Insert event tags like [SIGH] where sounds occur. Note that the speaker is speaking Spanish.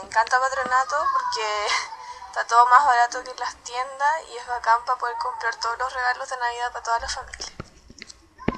Me encanta Patronato porque [LAUGHS] está todo más barato que en las tiendas y es bacán para poder comprar todos los regalos de Navidad para toda la familia.